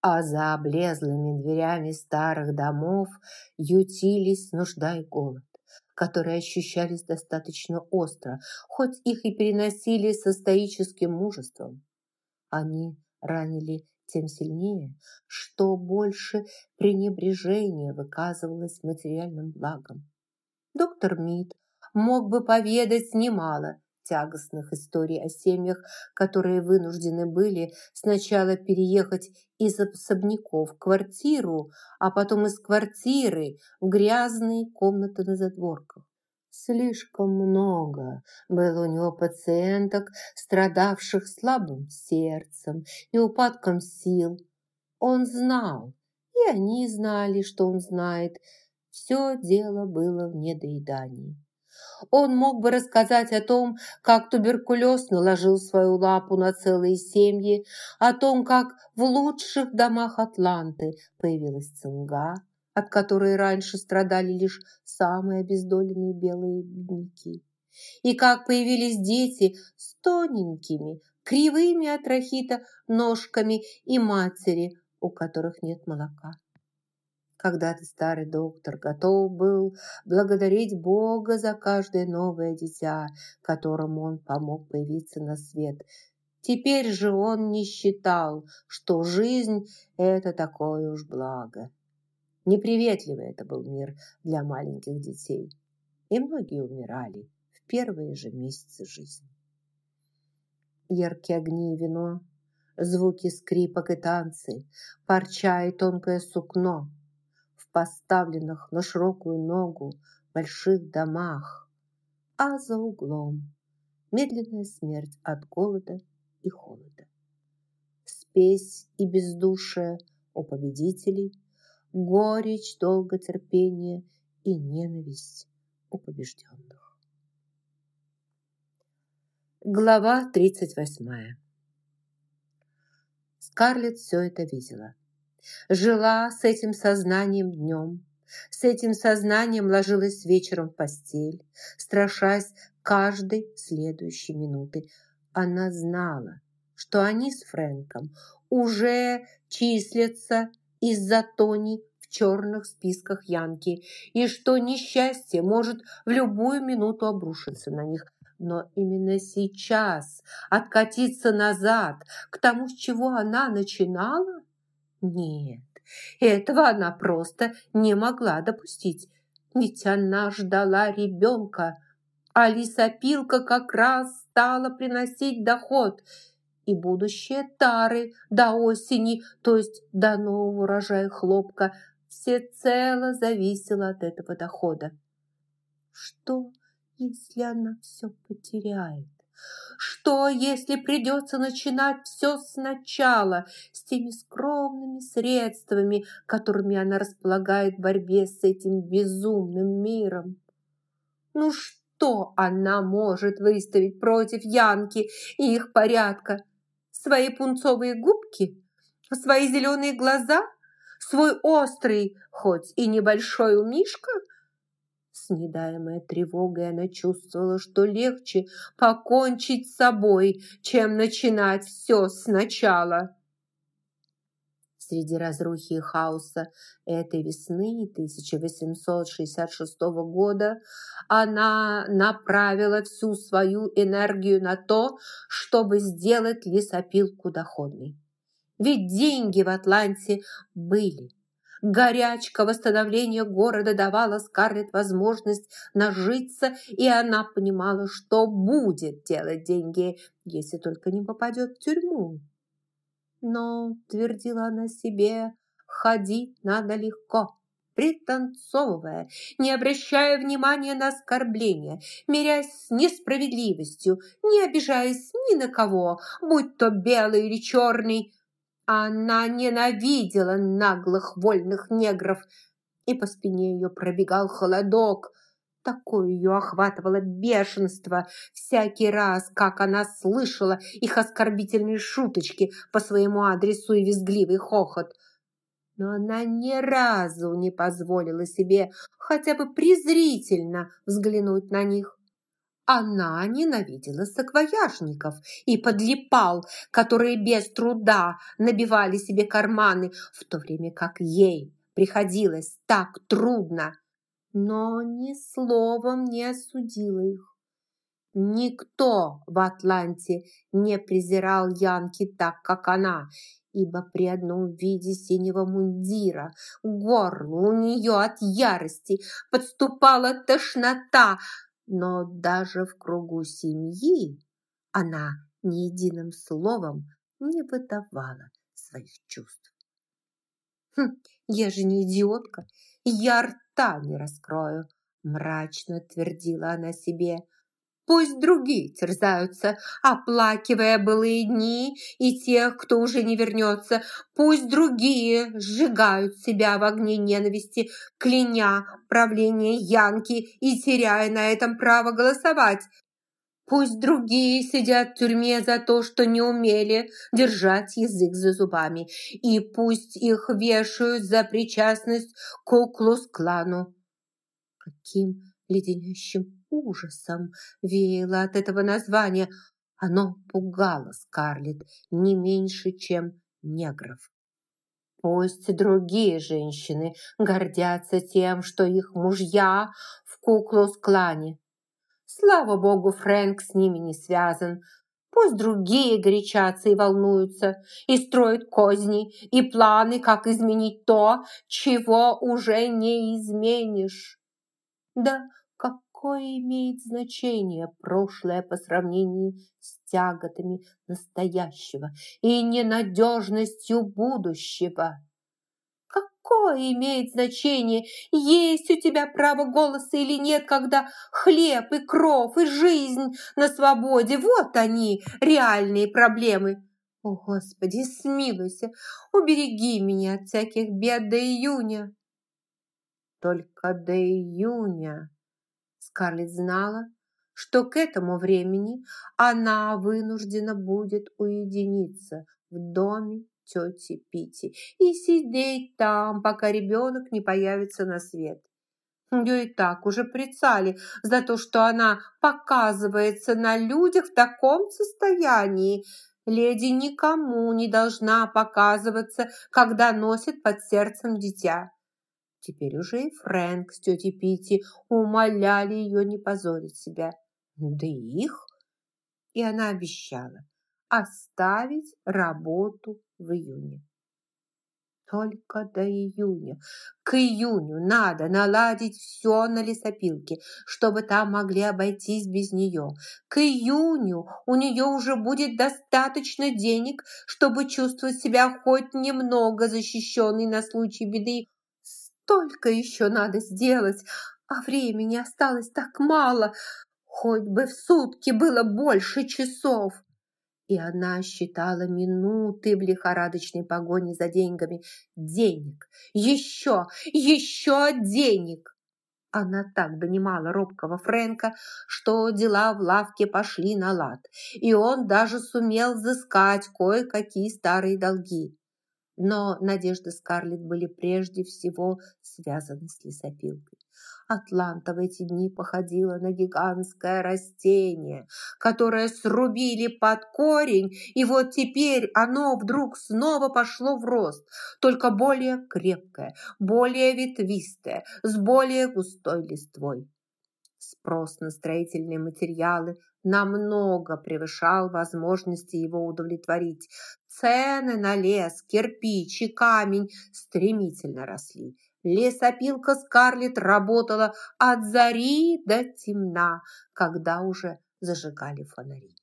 а за облезлыми дверями старых домов ютились нужда и голод, которые ощущались достаточно остро, хоть их и переносили со стоическим мужеством. Они ранили тем сильнее, что больше пренебрежения выказывалось материальным благом. Доктор Мид мог бы поведать немало тягостных историй о семьях, которые вынуждены были сначала переехать из особняков в квартиру, а потом из квартиры в грязные комнаты на задворках. Слишком много было у него пациенток, страдавших слабым сердцем и упадком сил. Он знал, и они знали, что он знает. Все дело было в недоедании. Он мог бы рассказать о том, как туберкулез наложил свою лапу на целые семьи, о том, как в лучших домах Атланты появилась цинга, от которой раньше страдали лишь самые обездоленные белые бедняки. И как появились дети с тоненькими, кривыми от рахита ножками и матери, у которых нет молока. Когда-то старый доктор готов был благодарить Бога за каждое новое дитя, которому он помог появиться на свет. Теперь же он не считал, что жизнь – это такое уж благо. Неприветливый это был мир для маленьких детей, и многие умирали в первые же месяцы жизни. Яркие огни и вино, звуки скрипок и танцы, парча и тонкое сукно поставленных на широкую ногу больших домах, а за углом медленная смерть от голода и холода. Спесь и бездушие у победителей – горечь долготерпения и ненависть у побежденных. Глава 38. Скарлетт все это видела. Жила с этим сознанием днем, с этим сознанием ложилась вечером в постель, страшась каждой следующей минуты. Она знала, что они с Фрэнком уже числятся из-за Тони в черных списках Янки, и что несчастье может в любую минуту обрушиться на них. Но именно сейчас откатиться назад к тому, с чего она начинала? Нет, этого она просто не могла допустить. Ведь она ждала ребенка, а лесопилка как раз стала приносить доход – и будущее тары до осени, то есть до нового урожая хлопка, всецело зависело от этого дохода. Что, если она все потеряет? Что, если придется начинать все сначала, с теми скромными средствами, которыми она располагает в борьбе с этим безумным миром? Ну что она может выставить против Янки и их порядка? свои пунцовые губки, свои зеленые глаза, свой острый, хоть и небольшой умишка? С недаемой тревогой она чувствовала, что легче покончить с собой, чем начинать все сначала. Среди разрухи и хаоса этой весны 1866 года она направила всю свою энергию на то, чтобы сделать лесопилку доходной. Ведь деньги в Атланте были. Горячка восстановления города давала Скарлетт возможность нажиться, и она понимала, что будет делать деньги, если только не попадет в тюрьму. Но, твердила она себе, ходить надо легко, пританцовывая, не обращая внимания на оскорбления, мирясь с несправедливостью, не обижаясь ни на кого, будь то белый или черный. Она ненавидела наглых вольных негров, и по спине ее пробегал холодок – Такое ее охватывало бешенство всякий раз, как она слышала их оскорбительные шуточки по своему адресу и визгливый хохот. Но она ни разу не позволила себе хотя бы презрительно взглянуть на них. Она ненавидела саквояжников и подлипал, которые без труда набивали себе карманы, в то время как ей приходилось так трудно, но ни словом не осудила их. Никто в Атланте не презирал Янки так, как она, ибо при одном виде синего мундира горло у нее от ярости подступала тошнота, но даже в кругу семьи она ни единым словом не выдавала своих чувств. «Хм, я же не идиотка, я рта не раскрою», мрачно твердила она себе. Пусть другие терзаются, оплакивая былые дни и тех, кто уже не вернется. Пусть другие сжигают себя в огне ненависти, кляня правление Янки и теряя на этом право голосовать. Пусть другие сидят в тюрьме за то, что не умели держать язык за зубами, и пусть их вешают за причастность к Куклус-клану. Каким леденящим ужасом веяло от этого названия. Оно пугало Скарлетт не меньше, чем негров. Пусть другие женщины гордятся тем, что их мужья в Куклус-клане. Слава богу, Фрэнк с ними не связан. Пусть другие горячатся и волнуются, и строят козни и планы, как изменить то, чего уже не изменишь. Да, какое имеет значение прошлое по сравнению с тяготами настоящего и ненадежностью будущего? Какое имеет значение, есть у тебя право голоса или нет, когда хлеб и кров и жизнь на свободе, вот они, реальные проблемы. О, Господи, смилуйся, убереги меня от всяких бед до июня только до июня. Скарлетт знала, что к этому времени она вынуждена будет уединиться в доме тети Пити и сидеть там, пока ребенок не появится на свет. Ее и так уже прицали за то, что она показывается на людях в таком состоянии. Леди никому не должна показываться, когда носит под сердцем дитя. Теперь уже и Фрэнк с тетей Питти умоляли ее не позорить себя. Да и их. И она обещала оставить работу в июне. Только до июня. К июню надо наладить все на лесопилке, чтобы там могли обойтись без нее. К июню у нее уже будет достаточно денег, чтобы чувствовать себя хоть немного защищенной на случай беды только еще надо сделать, а времени осталось так мало, хоть бы в сутки было больше часов. И она считала минуты в лихорадочной погоне за деньгами. Денег! Еще! Еще денег! Она так донимала робкого Фрэнка, что дела в лавке пошли на лад, и он даже сумел взыскать кое-какие старые долги. Но надежды Скарлетт были прежде всего связаны с лесопилкой. Атланта в эти дни походила на гигантское растение, которое срубили под корень, и вот теперь оно вдруг снова пошло в рост, только более крепкое, более ветвистое, с более густой листвой. Спрос на строительные материалы намного превышал возможности его удовлетворить. Цены на лес, кирпич и камень стремительно росли. Лесопилка Скарлетт работала от зари до темна, когда уже зажигали фонари.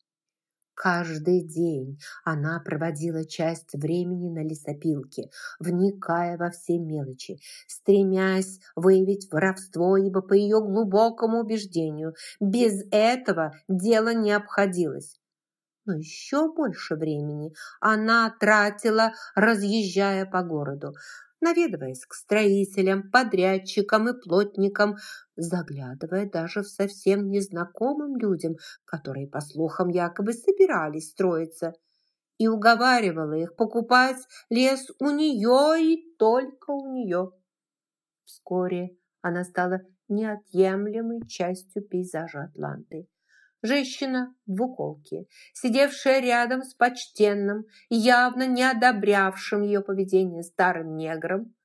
Каждый день она проводила часть времени на лесопилке, вникая во все мелочи, стремясь выявить воровство, ибо по ее глубокому убеждению без этого дело не обходилось. Но еще больше времени она тратила, разъезжая по городу, наведываясь к строителям, подрядчикам и плотникам, заглядывая даже в совсем незнакомым людям, которые, по слухам, якобы собирались строиться, и уговаривала их покупать лес у нее и только у нее. Вскоре она стала неотъемлемой частью пейзажа Атланты. Женщина в двуколке, сидевшая рядом с почтенным, явно не одобрявшим ее поведение старым негром,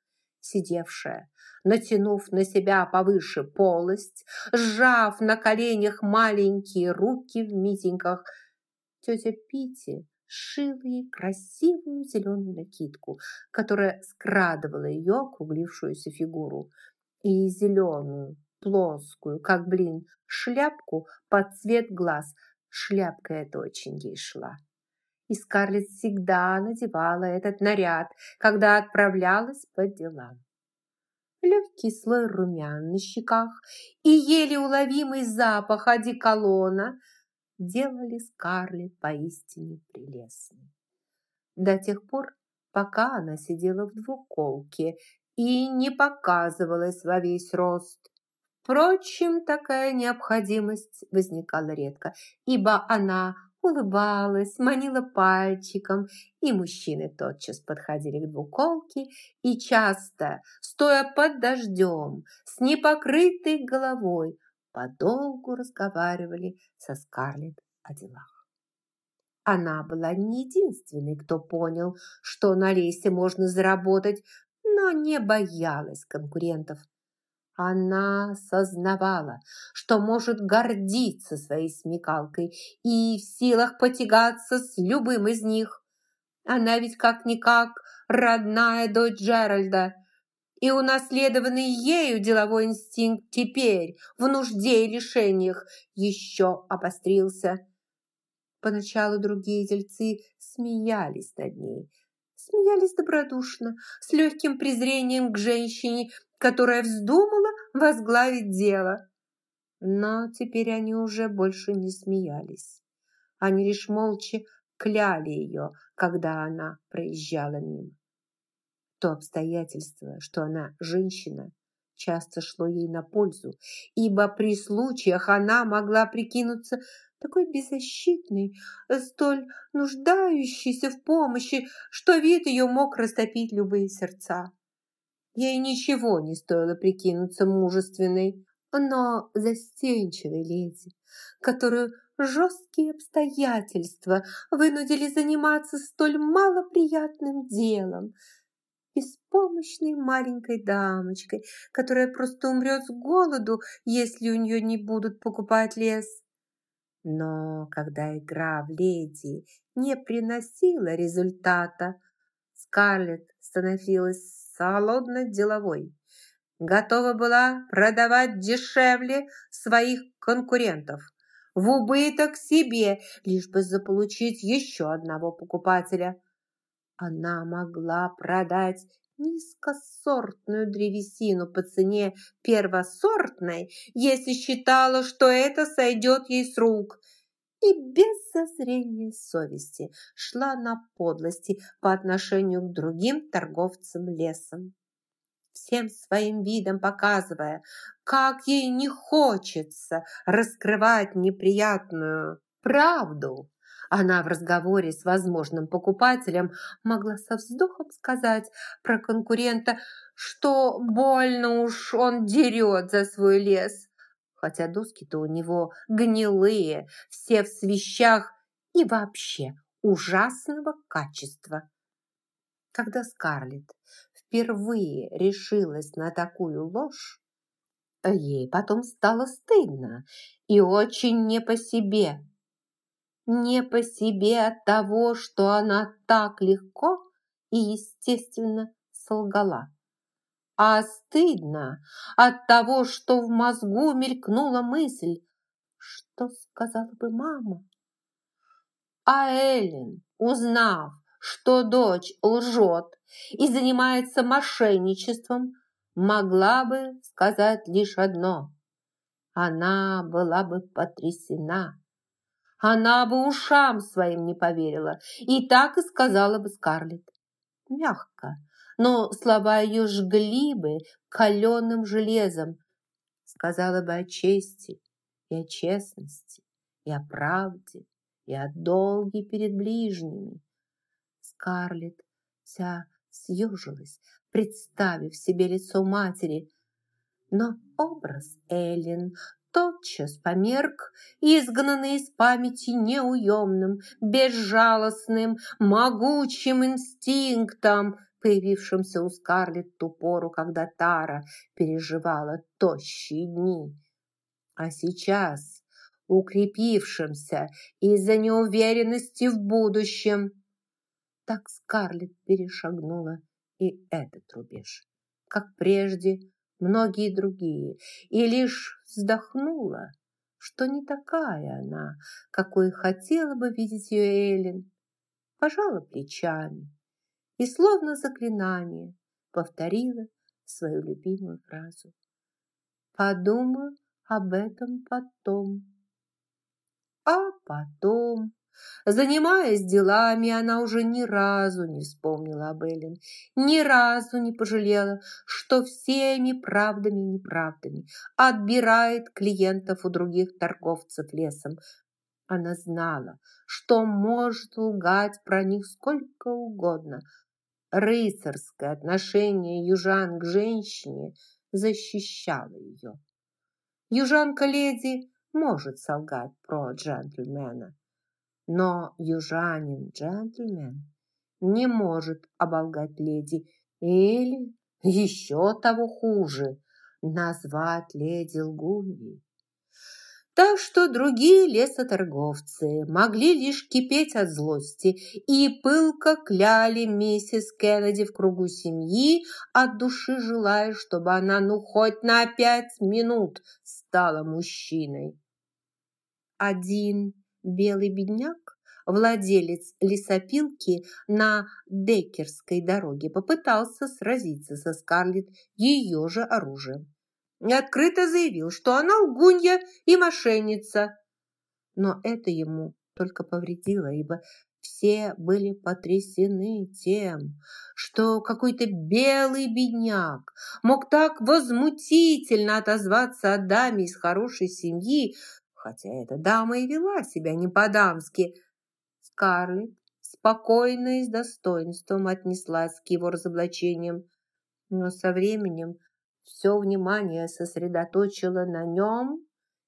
сидевшая, натянув на себя повыше полость, сжав на коленях маленькие руки в митингах. Тетя Пити сшила ей красивую зеленую накидку, которая скрадывала ее округлившуюся фигуру, и зеленую, плоскую, как блин, шляпку под цвет глаз. Шляпка эта очень ей шла. И Скарлетт всегда надевала этот наряд, когда отправлялась по делам. Легкий слой румян на щеках и еле уловимый запах одеколона делали Скарлетт поистине прелестной. До тех пор, пока она сидела в двуколке и не показывалась во весь рост. Впрочем, такая необходимость возникала редко, ибо она улыбалась, манила пальчиком, и мужчины тотчас подходили к двуколке и часто, стоя под дождем, с непокрытой головой, подолгу разговаривали со Скарлетт о делах. Она была не единственной, кто понял, что на лесе можно заработать, но не боялась конкурентов. Она сознавала, что может гордиться своей смекалкой и в силах потягаться с любым из них. Она ведь как-никак родная дочь Джеральда, и унаследованный ею деловой инстинкт теперь, в нужде и лишениях, еще обострился. Поначалу другие дельцы смеялись над ней, смеялись добродушно, с легким презрением к женщине, которая вздумала возглавить дело. Но теперь они уже больше не смеялись. Они лишь молча кляли ее, когда она проезжала мимо. То обстоятельство, что она женщина, часто шло ей на пользу, ибо при случаях она могла прикинуться такой беззащитной, столь нуждающейся в помощи, что вид ее мог растопить любые сердца. Ей ничего не стоило прикинуться мужественной, но застенчивой леди, которую жесткие обстоятельства вынудили заниматься столь малоприятным делом, беспомощной маленькой дамочкой, которая просто умрет с голоду, если у нее не будут покупать лес. Но когда игра в леди не приносила результата, Скарлетт становилась холодно-деловой. Готова была продавать дешевле своих конкурентов, в убыток себе, лишь бы заполучить еще одного покупателя. Она могла продать низкосортную древесину по цене первосортной, если считала, что это сойдет ей с рук, и без зазрения совести шла на подлости по отношению к другим торговцам лесом. Всем своим видом показывая, как ей не хочется раскрывать неприятную правду, она в разговоре с возможным покупателем могла со вздохом сказать про конкурента, что больно уж он дерет за свой лес, хотя доски-то у него гнилые, все в свищах и вообще ужасного качества. Когда Скарлетт впервые решилась на такую ложь, ей потом стало стыдно и очень не по себе не по себе от того, что она так легко и естественно солгала, а стыдно от того, что в мозгу мелькнула мысль, что сказала бы мама. А Эллен, узнав, что дочь лжет и занимается мошенничеством, могла бы сказать лишь одно. Она была бы потрясена она бы ушам своим не поверила, и так и сказала бы Скарлетт. Мягко, но слова ее жгли бы каленым железом. Сказала бы о чести и о честности, и о правде, и о долге перед ближними. Скарлетт вся съежилась, представив себе лицо матери, но образ Эллен тотчас померк, изгнанный из памяти неуемным, безжалостным, могучим инстинктом, появившимся у Скарлетт ту пору, когда Тара переживала тощие дни. А сейчас укрепившимся из-за неуверенности в будущем. Так Скарлетт перешагнула и этот рубеж, как прежде многие другие, и лишь вздохнула, что не такая она, какой хотела бы видеть ее Эллен, пожала плечами и, словно заклинание, повторила свою любимую фразу. «Подумаю об этом потом». А потом Занимаясь делами, она уже ни разу не вспомнила об Эллен, ни разу не пожалела, что всеми правдами и неправдами отбирает клиентов у других торговцев лесом. Она знала, что может лгать про них сколько угодно. Рыцарское отношение южан к женщине защищало ее. Южанка-леди может солгать про джентльмена, но южанин-джентльмен не может оболгать леди или, еще того хуже, назвать леди лгуньей. Так что другие лесоторговцы могли лишь кипеть от злости и пылко кляли миссис Кеннеди в кругу семьи, от души желая, чтобы она ну хоть на пять минут стала мужчиной. Один белый бедняк, владелец лесопилки на Деккерской дороге, попытался сразиться со Скарлетт ее же оружием. Открыто заявил, что она лгунья и мошенница. Но это ему только повредило, ибо все были потрясены тем, что какой-то белый бедняк мог так возмутительно отозваться о даме из хорошей семьи, хотя эта дама и вела себя не по-дамски. Скарлетт спокойно и с достоинством отнеслась к его разоблачениям, но со временем все внимание сосредоточило на нем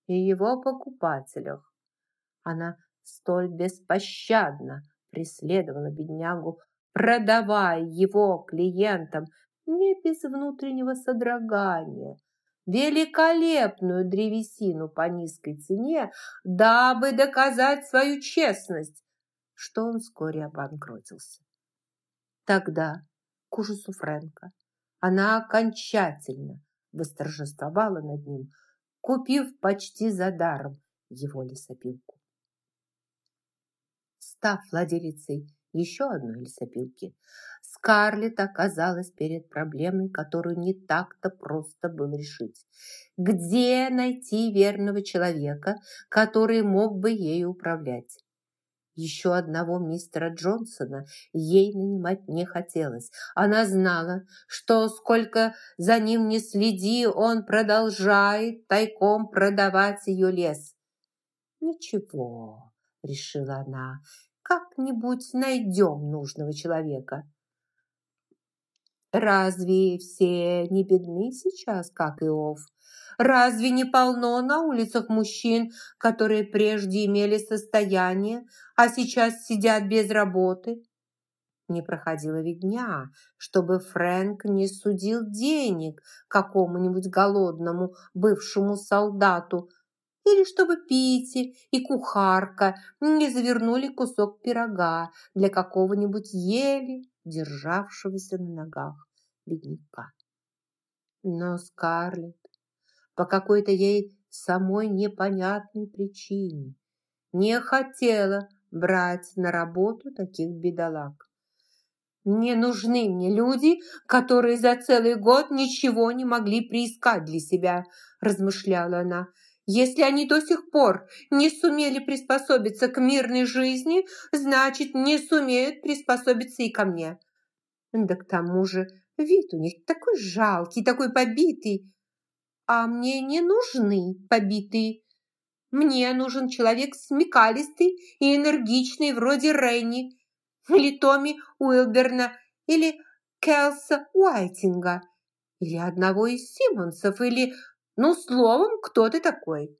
и его покупателях. Она столь беспощадно преследовала беднягу, продавая его клиентам не без внутреннего содрогания – великолепную древесину по низкой цене, дабы доказать свою честность, что он вскоре обанкротился. Тогда, к ужасу Фрэнка, она окончательно восторжествовала над ним, купив почти за даром его лесопилку. Став владелицей еще одной лесопилки, Скарлетт оказалась перед проблемой, которую не так-то просто было решить. Где найти верного человека, который мог бы ею управлять? Еще одного мистера Джонсона ей нанимать не хотелось. Она знала, что сколько за ним не следи, он продолжает тайком продавать ее лес. «Ничего», — решила она, как-нибудь найдем нужного человека. Разве все не бедны сейчас, как Иов? Разве не полно на улицах мужчин, которые прежде имели состояние, а сейчас сидят без работы? Не проходило ведь дня, чтобы Фрэнк не судил денег какому-нибудь голодному бывшему солдату, или чтобы Пити и кухарка не завернули кусок пирога для какого-нибудь еле державшегося на ногах бедняка. Но Скарлетт по какой-то ей самой непонятной причине не хотела брать на работу таких бедолаг. «Не нужны мне люди, которые за целый год ничего не могли приискать для себя», размышляла она. Если они до сих пор не сумели приспособиться к мирной жизни, значит, не сумеют приспособиться и ко мне. Да к тому же вид у них такой жалкий, такой побитый. А мне не нужны побитые. Мне нужен человек смекалистый и энергичный, вроде Ренни, или Томми Уилберна, или Келса Уайтинга, или одного из Симмонсов, или Ну, словом, кто ты такой?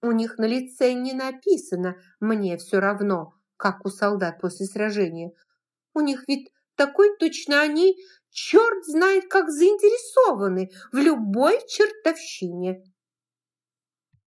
У них на лице не написано «мне все равно», как у солдат после сражения. У них ведь такой точно они, черт знает, как заинтересованы в любой чертовщине.